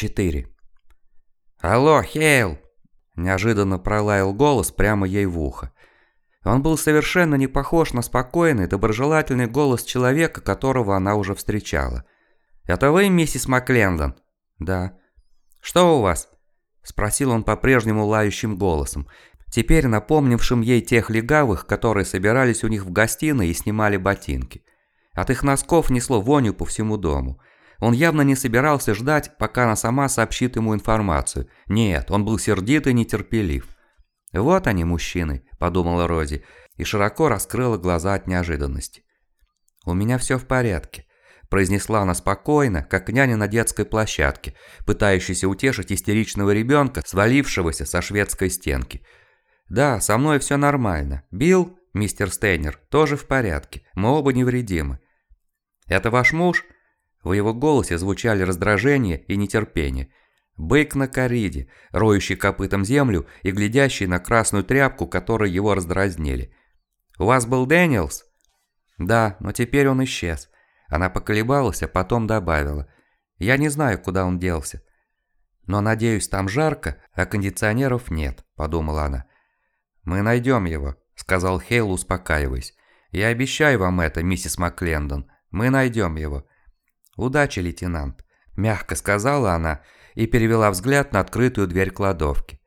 4. «Алло, Хейл!» – неожиданно пролаял голос прямо ей в ухо. Он был совершенно не похож на спокойный, доброжелательный голос человека, которого она уже встречала. «Это вы, миссис Маклендон?» «Да». «Что у вас?» – спросил он по-прежнему лающим голосом, теперь напомнившим ей тех легавых, которые собирались у них в гостиной и снимали ботинки. От их носков несло вонью по всему дому. Он явно не собирался ждать, пока она сама сообщит ему информацию. Нет, он был сердит и нетерпелив. «Вот они, мужчины», – подумала Рози, и широко раскрыла глаза от неожиданности. «У меня все в порядке», – произнесла она спокойно, как няня на детской площадке, пытающаяся утешить истеричного ребенка, свалившегося со шведской стенки. «Да, со мной все нормально. Билл, мистер Стейнер, тоже в порядке. Мы оба невредимы». «Это ваш муж?» В его голосе звучали раздражение и нетерпение. Бык на кориде, роющий копытом землю и глядящий на красную тряпку, которой его раздразнили. «У вас был Дэниелс?» «Да, но теперь он исчез». Она поколебалась, а потом добавила. «Я не знаю, куда он делся». «Но, надеюсь, там жарко, а кондиционеров нет», – подумала она. «Мы найдем его», – сказал Хейл, успокаиваясь. «Я обещаю вам это, миссис Маклендон. Мы найдем его». «Удачи, лейтенант», – мягко сказала она и перевела взгляд на открытую дверь кладовки.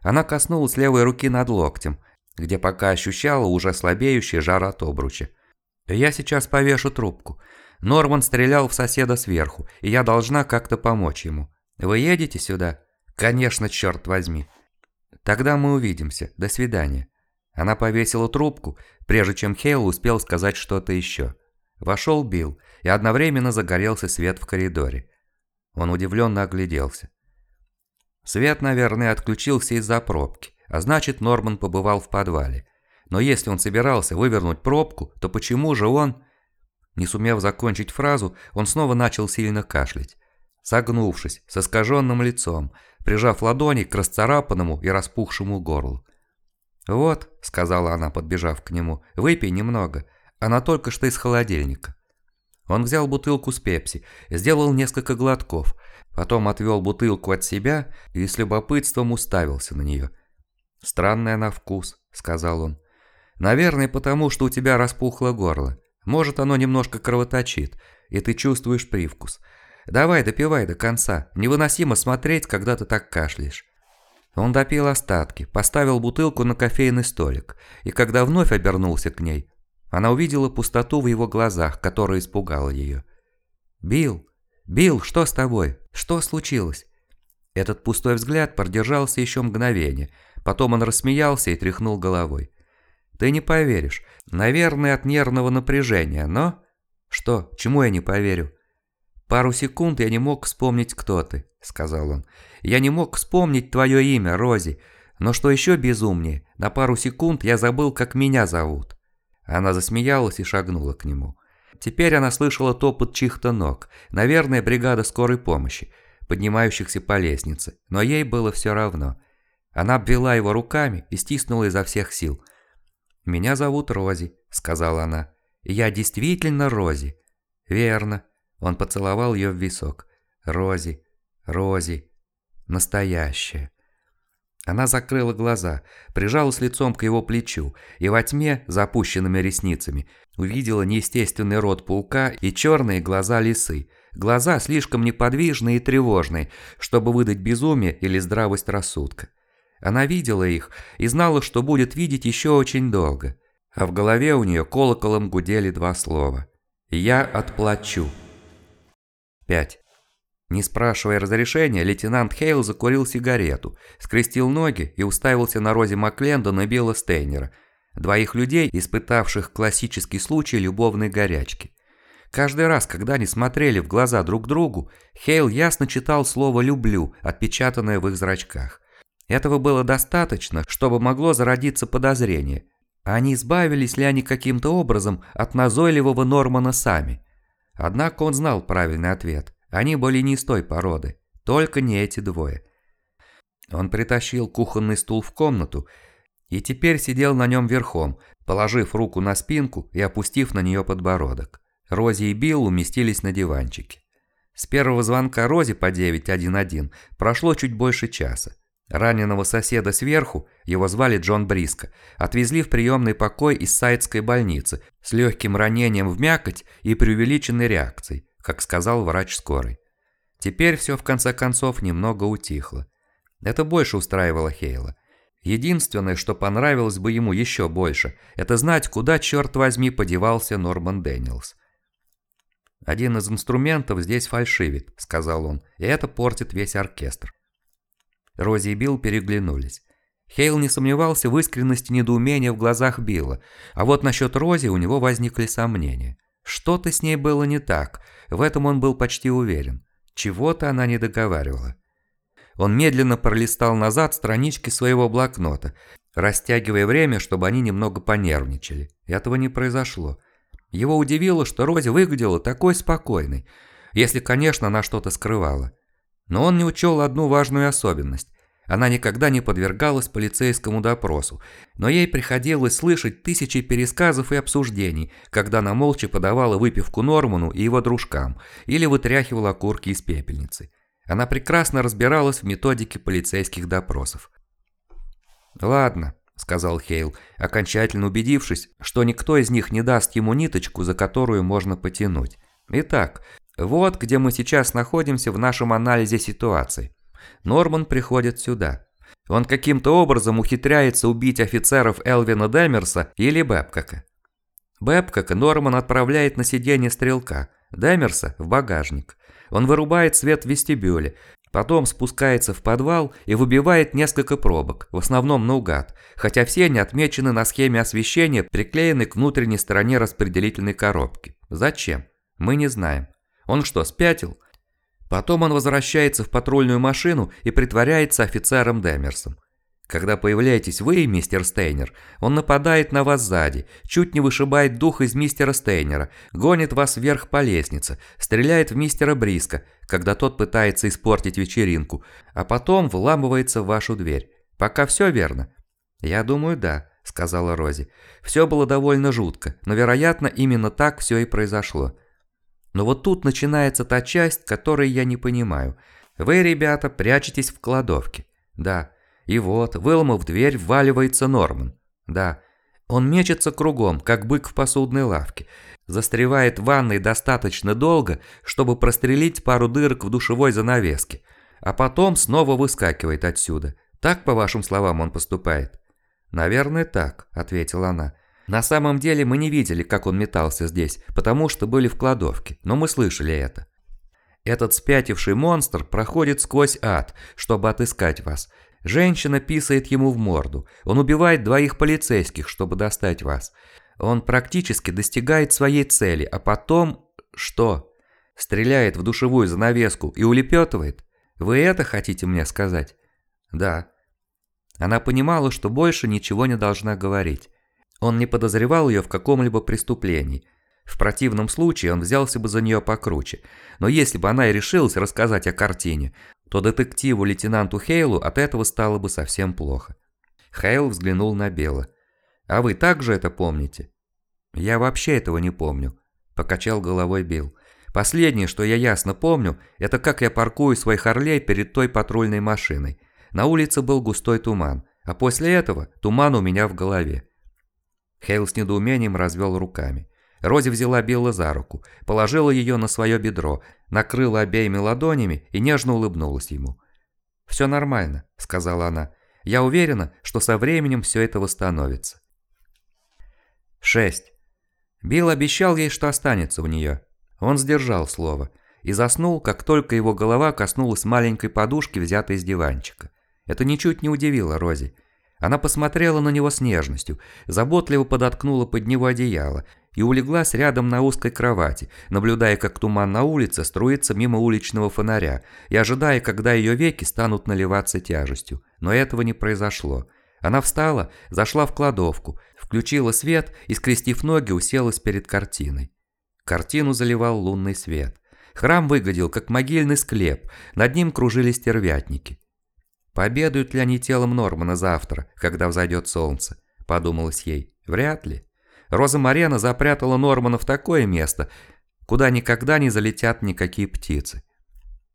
Она коснулась левой руки над локтем, где пока ощущала уже слабеющий жар от обруча. «Я сейчас повешу трубку. Норман стрелял в соседа сверху, и я должна как-то помочь ему. Вы едете сюда?» «Конечно, черт возьми». «Тогда мы увидимся. До свидания». Она повесила трубку, прежде чем Хейл успел сказать что-то еще. Вошел Билл, и одновременно загорелся свет в коридоре. Он удивленно огляделся. Свет, наверное, отключился из-за пробки, а значит Норман побывал в подвале. Но если он собирался вывернуть пробку, то почему же он... Не сумев закончить фразу, он снова начал сильно кашлять. Согнувшись, с искаженным лицом, прижав ладони к расцарапанному и распухшему горлу. «Вот», — сказала она, подбежав к нему, — «выпей немного. Она только что из холодильника». Он взял бутылку с пепси, сделал несколько глотков, потом отвел бутылку от себя и с любопытством уставился на нее. «Странная на вкус», — сказал он. «Наверное, потому что у тебя распухло горло. Может, оно немножко кровоточит, и ты чувствуешь привкус. Давай, допивай до конца. Невыносимо смотреть, когда ты так кашляешь». Он допил остатки, поставил бутылку на кофейный столик, и когда вновь обернулся к ней, она увидела пустоту в его глазах, которая испугала ее. «Билл! Билл, что с тобой? Что случилось?» Этот пустой взгляд продержался еще мгновение, потом он рассмеялся и тряхнул головой. «Ты не поверишь. Наверное, от нервного напряжения, но...» «Что? Чему я не поверю?» «Пару секунд я не мог вспомнить, кто ты», — сказал он. «Я не мог вспомнить твое имя, Рози. Но что еще безумнее, на пару секунд я забыл, как меня зовут». Она засмеялась и шагнула к нему. Теперь она слышала топот чьих-то ног, наверное, бригада скорой помощи, поднимающихся по лестнице, но ей было все равно. Она обвела его руками и стиснула изо всех сил. «Меня зовут Рози», — сказала она. «Я действительно Рози». «Верно». Он поцеловал ее в висок. «Рози, Рози, настоящая». Она закрыла глаза, прижалась лицом к его плечу и во тьме, запущенными ресницами, увидела неестественный рот паука и черные глаза лисы. Глаза слишком неподвижные и тревожные, чтобы выдать безумие или здравость рассудка. Она видела их и знала, что будет видеть еще очень долго. А в голове у нее колоколом гудели два слова. «Я отплачу». 5. Не спрашивая разрешения, лейтенант Хейл закурил сигарету, скрестил ноги и уставился на Рози Маклендона и Билла Стейнера, двоих людей, испытавших классический случай любовной горячки. Каждый раз, когда они смотрели в глаза друг другу, Хейл ясно читал слово «люблю», отпечатанное в их зрачках. Этого было достаточно, чтобы могло зародиться подозрение. А не избавились ли они каким-то образом от назойливого Нормана сами? Однако он знал правильный ответ. Они были не из той породы, только не эти двое. Он притащил кухонный стул в комнату и теперь сидел на нем верхом, положив руку на спинку и опустив на нее подбородок. Рози и Билл уместились на диванчике. С первого звонка Рози по 911 прошло чуть больше часа. Раненого соседа сверху, его звали Джон Бриско, отвезли в приемный покой из Сайтской больницы с легким ранением в мякоть и преувеличенной реакцией, как сказал врач скорой. Теперь все в конце концов немного утихло. Это больше устраивало Хейла. Единственное, что понравилось бы ему еще больше, это знать, куда, черт возьми, подевался Норман Дэниелс. «Один из инструментов здесь фальшивит», — сказал он, — «и это портит весь оркестр». Рози и Билл переглянулись. Хейл не сомневался в искренности недоумения в глазах Билла, а вот насчет Рози у него возникли сомнения. Что-то с ней было не так, в этом он был почти уверен. Чего-то она не договаривала. Он медленно пролистал назад странички своего блокнота, растягивая время, чтобы они немного понервничали. Этого не произошло. Его удивило, что Рози выглядела такой спокойной, если, конечно, она что-то скрывала. Но он не учел одну важную особенность. Она никогда не подвергалась полицейскому допросу, но ей приходилось слышать тысячи пересказов и обсуждений, когда она молча подавала выпивку Норману и его дружкам или вытряхивала окурки из пепельницы. Она прекрасно разбиралась в методике полицейских допросов. «Ладно», – сказал Хейл, окончательно убедившись, что никто из них не даст ему ниточку, за которую можно потянуть. «Итак, вот где мы сейчас находимся в нашем анализе ситуации. Норман приходит сюда. Он каким-то образом ухитряется убить офицеров Элвина Дэмерса или Бэбкока. Бэбкока Норман отправляет на сиденье стрелка, Дэмерса – в багажник. Он вырубает свет в вестибюле, потом спускается в подвал и выбивает несколько пробок, в основном наугад, хотя все они отмечены на схеме освещения, приклеенной к внутренней стороне распределительной коробки. Зачем? Мы не знаем. Он что, спятил? Потом он возвращается в патрульную машину и притворяется офицером Демерсом. Когда появляетесь вы, мистер Стейнер, он нападает на вас сзади, чуть не вышибает дух из мистера Стейнера, гонит вас вверх по лестнице, стреляет в мистера Бриска, когда тот пытается испортить вечеринку, а потом вламывается в вашу дверь. Пока все верно? Я думаю, да, сказала Рози. Все было довольно жутко, но, вероятно, именно так все и произошло. Но вот тут начинается та часть, которой я не понимаю. Вы, ребята, прячетесь в кладовке. Да. И вот, выломав дверь, вваливается Норман. Да. Он мечется кругом, как бык в посудной лавке. Застревает в ванной достаточно долго, чтобы прострелить пару дырок в душевой занавеске. А потом снова выскакивает отсюда. Так, по вашим словам, он поступает? «Наверное, так», — ответила она. На самом деле мы не видели, как он метался здесь, потому что были в кладовке, но мы слышали это. Этот спятивший монстр проходит сквозь ад, чтобы отыскать вас. Женщина писает ему в морду. Он убивает двоих полицейских, чтобы достать вас. Он практически достигает своей цели, а потом... Что? Стреляет в душевую занавеску и улепетывает? Вы это хотите мне сказать? Да. Она понимала, что больше ничего не должна говорить. Он не подозревал ее в каком-либо преступлении. В противном случае он взялся бы за нее покруче. Но если бы она и решилась рассказать о картине, то детективу лейтенанту Хейлу от этого стало бы совсем плохо. Хейл взглянул на Белла. «А вы также это помните?» «Я вообще этого не помню», – покачал головой Билл. «Последнее, что я ясно помню, это как я паркую свой Харлей перед той патрульной машиной. На улице был густой туман, а после этого туман у меня в голове. Хейл с недоумением развел руками. Рози взяла Билла за руку, положила ее на свое бедро, накрыла обеими ладонями и нежно улыбнулась ему. «Все нормально», — сказала она. «Я уверена, что со временем все это восстановится». 6. Билл обещал ей, что останется у нее. Он сдержал слово и заснул, как только его голова коснулась маленькой подушки, взятой из диванчика. Это ничуть не удивило Рози. Она посмотрела на него с нежностью, заботливо подоткнула под него одеяло и улеглась рядом на узкой кровати, наблюдая, как туман на улице струится мимо уличного фонаря и ожидая, когда ее веки станут наливаться тяжестью. Но этого не произошло. Она встала, зашла в кладовку, включила свет и, скрестив ноги, уселась перед картиной. Картину заливал лунный свет. Храм выглядел, как могильный склеп, над ним кружились тервятники. Победуют ли они телом Нормана завтра, когда взойдет солнце? Подумалось ей. Вряд ли. Роза Марена запрятала Нормана в такое место, куда никогда не залетят никакие птицы.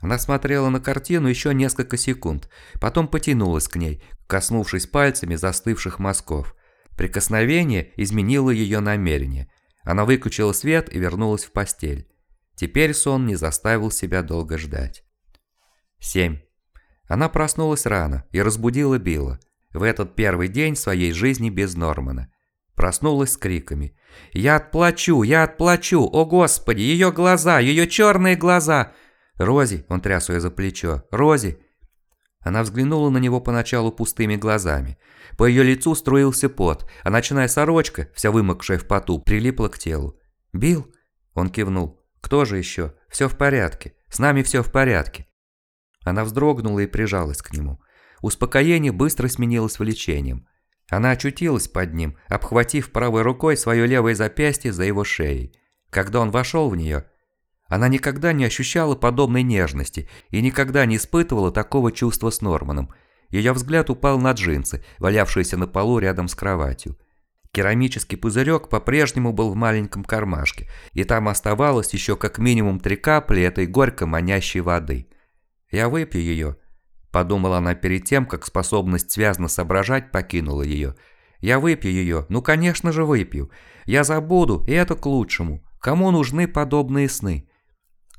Она смотрела на картину еще несколько секунд, потом потянулась к ней, коснувшись пальцами застывших мазков. Прикосновение изменило ее намерение. Она выключила свет и вернулась в постель. Теперь сон не заставил себя долго ждать. 7. Она проснулась рано и разбудила Билла. В этот первый день своей жизни без Нормана. Проснулась с криками. «Я отплачу! Я отплачу! О, Господи! Ее глаза! Ее черные глаза!» «Рози!» – он тряс ее за плечо. «Рози!» Она взглянула на него поначалу пустыми глазами. По ее лицу струился пот, а ночная сорочка, вся вымокшая в поту, прилипла к телу. «Билл?» – он кивнул. «Кто же еще? Все в порядке. С нами все в порядке». Она вздрогнула и прижалась к нему. Успокоение быстро сменилось влечением. Она очутилась под ним, обхватив правой рукой свое левое запястье за его шеей. Когда он вошел в нее, она никогда не ощущала подобной нежности и никогда не испытывала такого чувства с Норманом. Ее взгляд упал на джинсы, валявшиеся на полу рядом с кроватью. Керамический пузырек по-прежнему был в маленьком кармашке, и там оставалось еще как минимум три капли этой горько манящей воды. «Я выпью ее», – подумала она перед тем, как способность связно соображать покинула ее. «Я выпью ее, ну конечно же выпью. Я забуду, и это к лучшему. Кому нужны подобные сны?»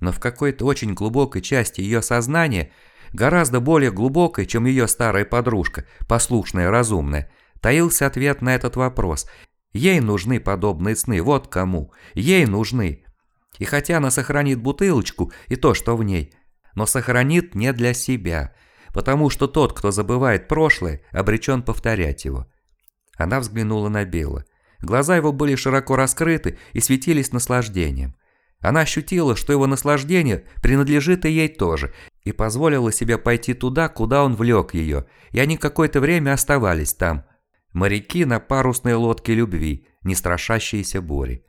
но в какой-то очень глубокой части ее сознания, гораздо более глубокой, чем ее старая подружка, послушная, разумная, таился ответ на этот вопрос. Ей нужны подобные сны, вот кому. Ей нужны. И хотя она сохранит бутылочку и то, что в ней, но сохранит не для себя, потому что тот, кто забывает прошлое, обречен повторять его. Она взглянула на Билла. Глаза его были широко раскрыты и светились наслаждением. Она ощутила, что его наслаждение принадлежит и ей тоже, и позволила себе пойти туда, куда он влек ее, и они какое-то время оставались там. Моряки на парусной лодке любви, не страшащиеся бури.